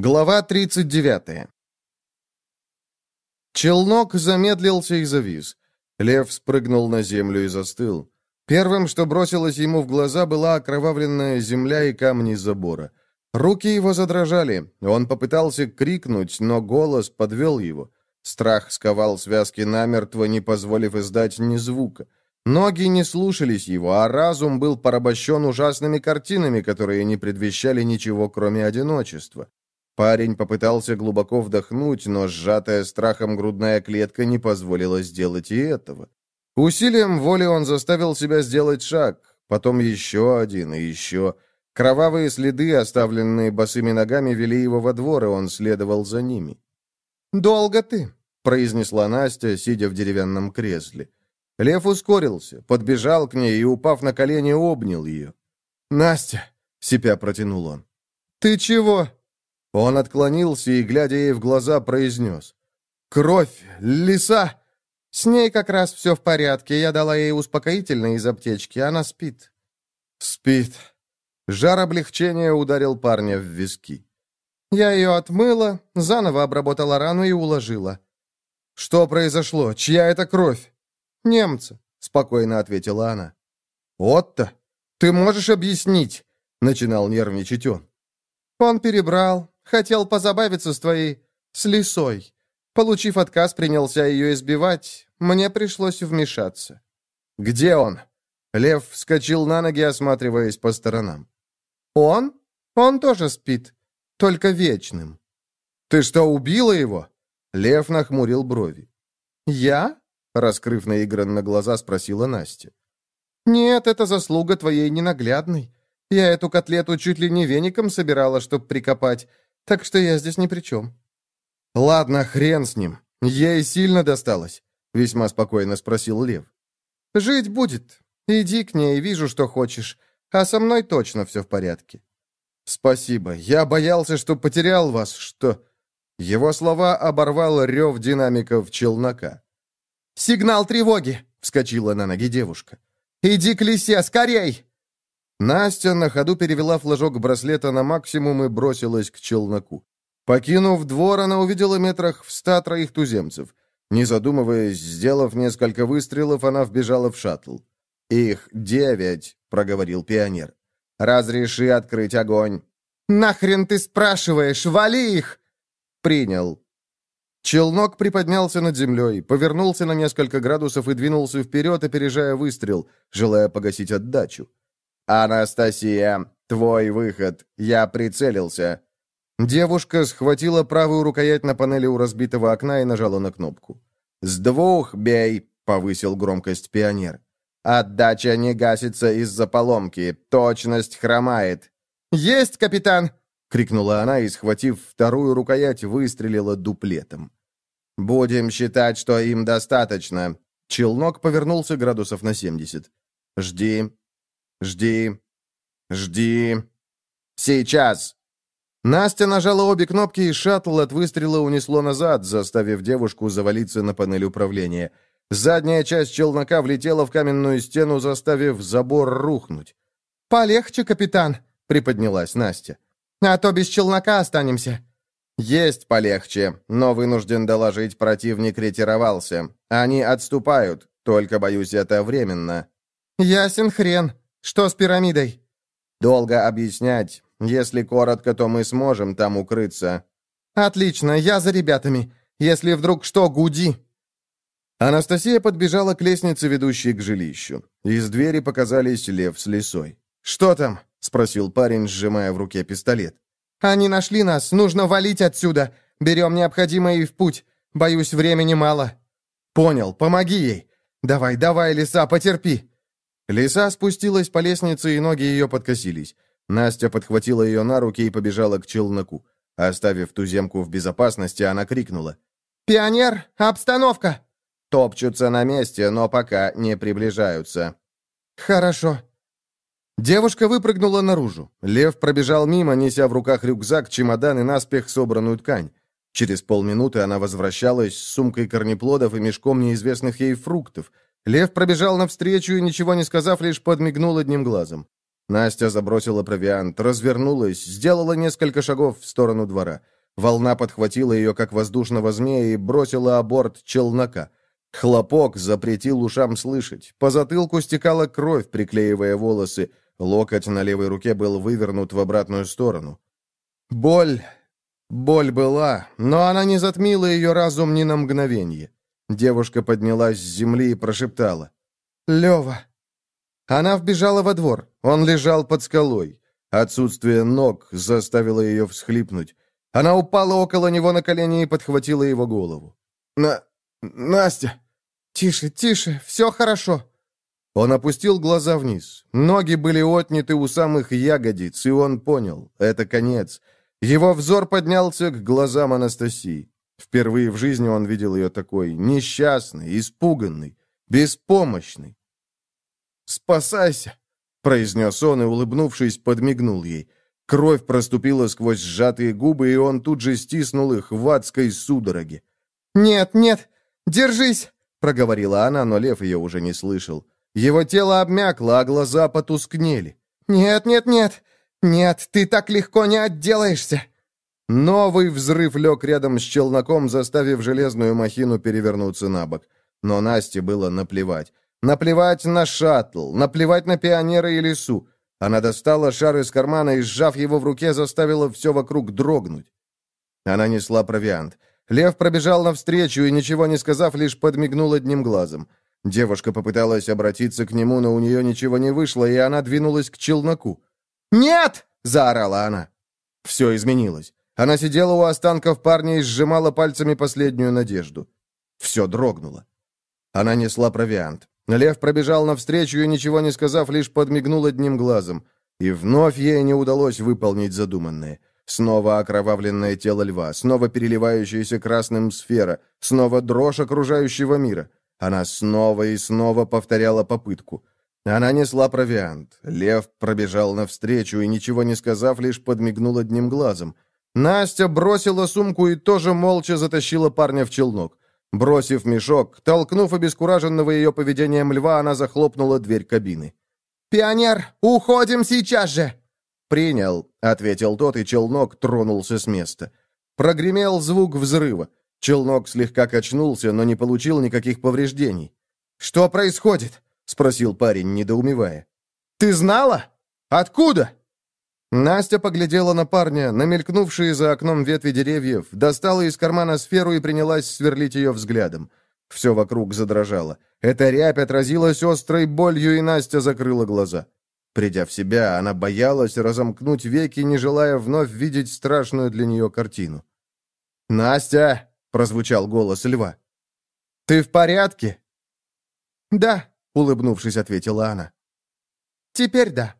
Глава 39 Челнок замедлился и завис. Лев спрыгнул на землю и застыл. Первым, что бросилось ему в глаза, была окровавленная земля и камни забора. Руки его задрожали. Он попытался крикнуть, но голос подвел его. Страх сковал связки намертво, не позволив издать ни звука. Ноги не слушались его, а разум был порабощен ужасными картинами, которые не предвещали ничего, кроме одиночества. Парень попытался глубоко вдохнуть, но сжатая страхом грудная клетка не позволила сделать и этого. Усилием воли он заставил себя сделать шаг, потом еще один и еще. Кровавые следы, оставленные босыми ногами, вели его во двор, и он следовал за ними. «Долго ты», — произнесла Настя, сидя в деревянном кресле. Лев ускорился, подбежал к ней и, упав на колени, обнял ее. «Настя!» — сипя протянул он. «Ты чего?» Он отклонился и, глядя ей в глаза, произнес. «Кровь! Лиса!» С ней как раз все в порядке. Я дала ей успокоительное из аптечки. Она спит. Спит. Жар облегчения ударил парня в виски. Я ее отмыла, заново обработала рану и уложила. «Что произошло? Чья это кровь?» «Немца», — спокойно ответила она. «Отто, ты можешь объяснить?» — начинал нервничать он. «Он перебрал, хотел позабавиться с твоей... с лисой. Получив отказ, принялся ее избивать. Мне пришлось вмешаться. «Где он?» Лев вскочил на ноги, осматриваясь по сторонам. «Он? Он тоже спит. Только вечным». «Ты что, убила его?» Лев нахмурил брови. «Я?» Раскрыв наигранно глаза, спросила Настя. «Нет, это заслуга твоей ненаглядной. Я эту котлету чуть ли не веником собирала, чтоб прикопать, так что я здесь ни при чем». «Ладно, хрен с ним. Ей сильно досталось?» — весьма спокойно спросил Лев. «Жить будет. Иди к ней, вижу, что хочешь. А со мной точно все в порядке». «Спасибо. Я боялся, что потерял вас, что...» Его слова оборвал рев динамиков челнока. «Сигнал тревоги!» — вскочила на ноги девушка. «Иди к лисе, скорей!» Настя на ходу перевела флажок браслета на максимум и бросилась к челноку. Покинув двор, она увидела метрах в ста троих туземцев. Не задумываясь, сделав несколько выстрелов, она вбежала в шаттл. «Их девять», — проговорил пионер. «Разреши открыть огонь». «Нахрен ты спрашиваешь? Вали их!» «Принял». Челнок приподнялся над землей, повернулся на несколько градусов и двинулся вперед, опережая выстрел, желая погасить отдачу. «Анастасия, твой выход. Я прицелился». Девушка схватила правую рукоять на панели у разбитого окна и нажала на кнопку. «С двух бей!» — повысил громкость пионер. «Отдача не гасится из-за поломки. Точность хромает». «Есть, капитан!» — крикнула она и, схватив вторую рукоять, выстрелила дуплетом. «Будем считать, что им достаточно». Челнок повернулся градусов на 70. «Жди. Жди. Жди. Сейчас!» Настя нажала обе кнопки, и шаттл от выстрела унесло назад, заставив девушку завалиться на панель управления. Задняя часть челнока влетела в каменную стену, заставив забор рухнуть. «Полегче, капитан», — приподнялась Настя. «А то без челнока останемся». «Есть полегче, но вынужден доложить, противник ретировался. Они отступают, только, боюсь, это временно». «Ясен хрен. Что с пирамидой?» «Долго объяснять. Если коротко, то мы сможем там укрыться». «Отлично, я за ребятами. Если вдруг что, гуди». Анастасия подбежала к лестнице, ведущей к жилищу. Из двери показались лев с лисой. «Что там?» — спросил парень, сжимая в руке пистолет. «Они нашли нас. Нужно валить отсюда. Берем необходимое и в путь. Боюсь, времени мало». «Понял. Помоги ей. Давай, давай, лиса, потерпи». Лиса спустилась по лестнице, и ноги ее подкосились. Настя подхватила ее на руки и побежала к челноку. Оставив туземку в безопасности, она крикнула. «Пионер, обстановка!» Топчутся на месте, но пока не приближаются. «Хорошо». Девушка выпрыгнула наружу. Лев пробежал мимо, неся в руках рюкзак, чемодан и наспех собранную ткань. Через полминуты она возвращалась с сумкой корнеплодов и мешком неизвестных ей фруктов. Лев пробежал навстречу и, ничего не сказав, лишь подмигнул одним глазом. Настя забросила провиант, развернулась, сделала несколько шагов в сторону двора. Волна подхватила ее, как воздушного змея, и бросила о борт челнока. Хлопок запретил ушам слышать. По затылку стекала кровь, приклеивая волосы. Локоть на левой руке был вывернут в обратную сторону. Боль... Боль была, но она не затмила ее разум ни на мгновение. Девушка поднялась с земли и прошептала. «Лева!» Она вбежала во двор. Он лежал под скалой. Отсутствие ног заставило ее всхлипнуть. Она упала около него на колени и подхватила его голову. «На... Настя!» «Тише, тише, все хорошо!» Он опустил глаза вниз. Ноги были отняты у самых ягодиц, и он понял — это конец. Его взор поднялся к глазам Анастасии. Впервые в жизни он видел ее такой несчастной, испуганной, беспомощной. «Спасайся!» — произнес он и, улыбнувшись, подмигнул ей. Кровь проступила сквозь сжатые губы, и он тут же стиснул их в адской судороге. «Нет, нет, держись!» — проговорила она, но лев ее уже не слышал. Его тело обмякло, а глаза потускнели. «Нет, нет, нет! Нет, ты так легко не отделаешься!» Новый взрыв лег рядом с челноком, заставив железную махину перевернуться на бок. Но Насте было наплевать. Наплевать на шаттл, наплевать на пионера и лесу. Она достала шар из кармана и, сжав его в руке, заставила все вокруг дрогнуть. Она несла провиант. Лев пробежал навстречу и, ничего не сказав, лишь подмигнул одним глазом. Девушка попыталась обратиться к нему, но у нее ничего не вышло, и она двинулась к челноку. «Нет!» — заорала она. Все изменилось. Она сидела у останков парня и сжимала пальцами последнюю надежду. Все дрогнуло. Она несла провиант. Лев пробежал навстречу и, ничего не сказав, лишь подмигнул одним глазом. И вновь ей не удалось выполнить задуманное. Снова окровавленное тело льва, снова переливающаяся красным сфера, снова дрожь окружающего мира. Она снова и снова повторяла попытку. Она несла провиант. Лев пробежал навстречу и, ничего не сказав, лишь подмигнул одним глазом. Настя бросила сумку и тоже молча затащила парня в челнок. Бросив мешок, толкнув обескураженного ее поведением льва, она захлопнула дверь кабины. «Пионер, уходим сейчас же!» «Принял», — ответил тот, и челнок тронулся с места. Прогремел звук взрыва. Челнок слегка качнулся, но не получил никаких повреждений. «Что происходит?» — спросил парень, недоумевая. «Ты знала? Откуда?» Настя поглядела на парня, намелькнувшие за окном ветви деревьев, достала из кармана сферу и принялась сверлить ее взглядом. Все вокруг задрожало. Эта рябь отразилась острой болью, и Настя закрыла глаза. Придя в себя, она боялась разомкнуть веки, не желая вновь видеть страшную для нее картину. «Настя!» — прозвучал голос льва. «Ты в порядке?» «Да», — улыбнувшись, ответила она. «Теперь да».